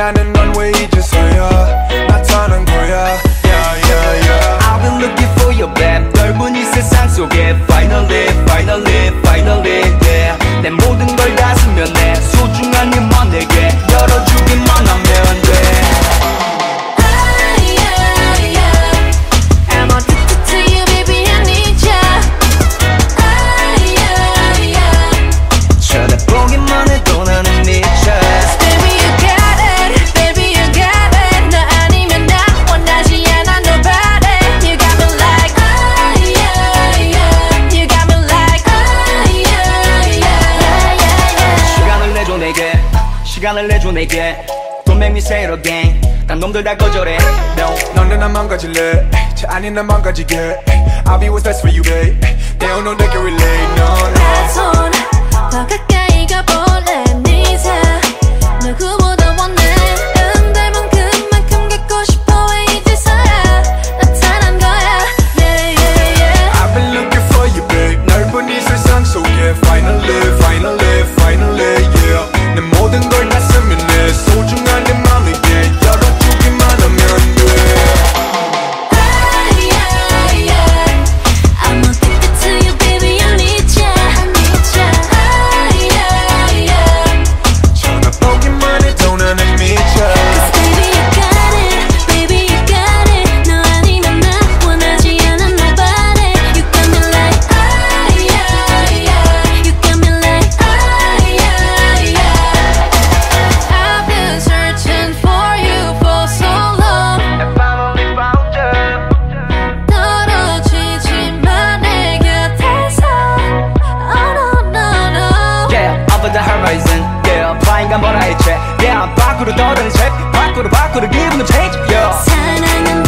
나는 넌 왜 이제서야 나타난 거야 yeah, yeah, yeah. I've been looking for your back 넓은 이 세상 속에 Finally, finally, finally yeah. 내 모든 걸 다 수면해 소중한 힘 시간을 내줘 내게 Don't make me say it again 난 놈들 다 거절해 No 넌내 망가질래 제 아닌 난 망가지게 I'll be what's best for you babe They don't know they can relate No, no That's all Yeah, 밖으로 떨어져 밖으로 밖으로 기분을 change yeah. 사랑은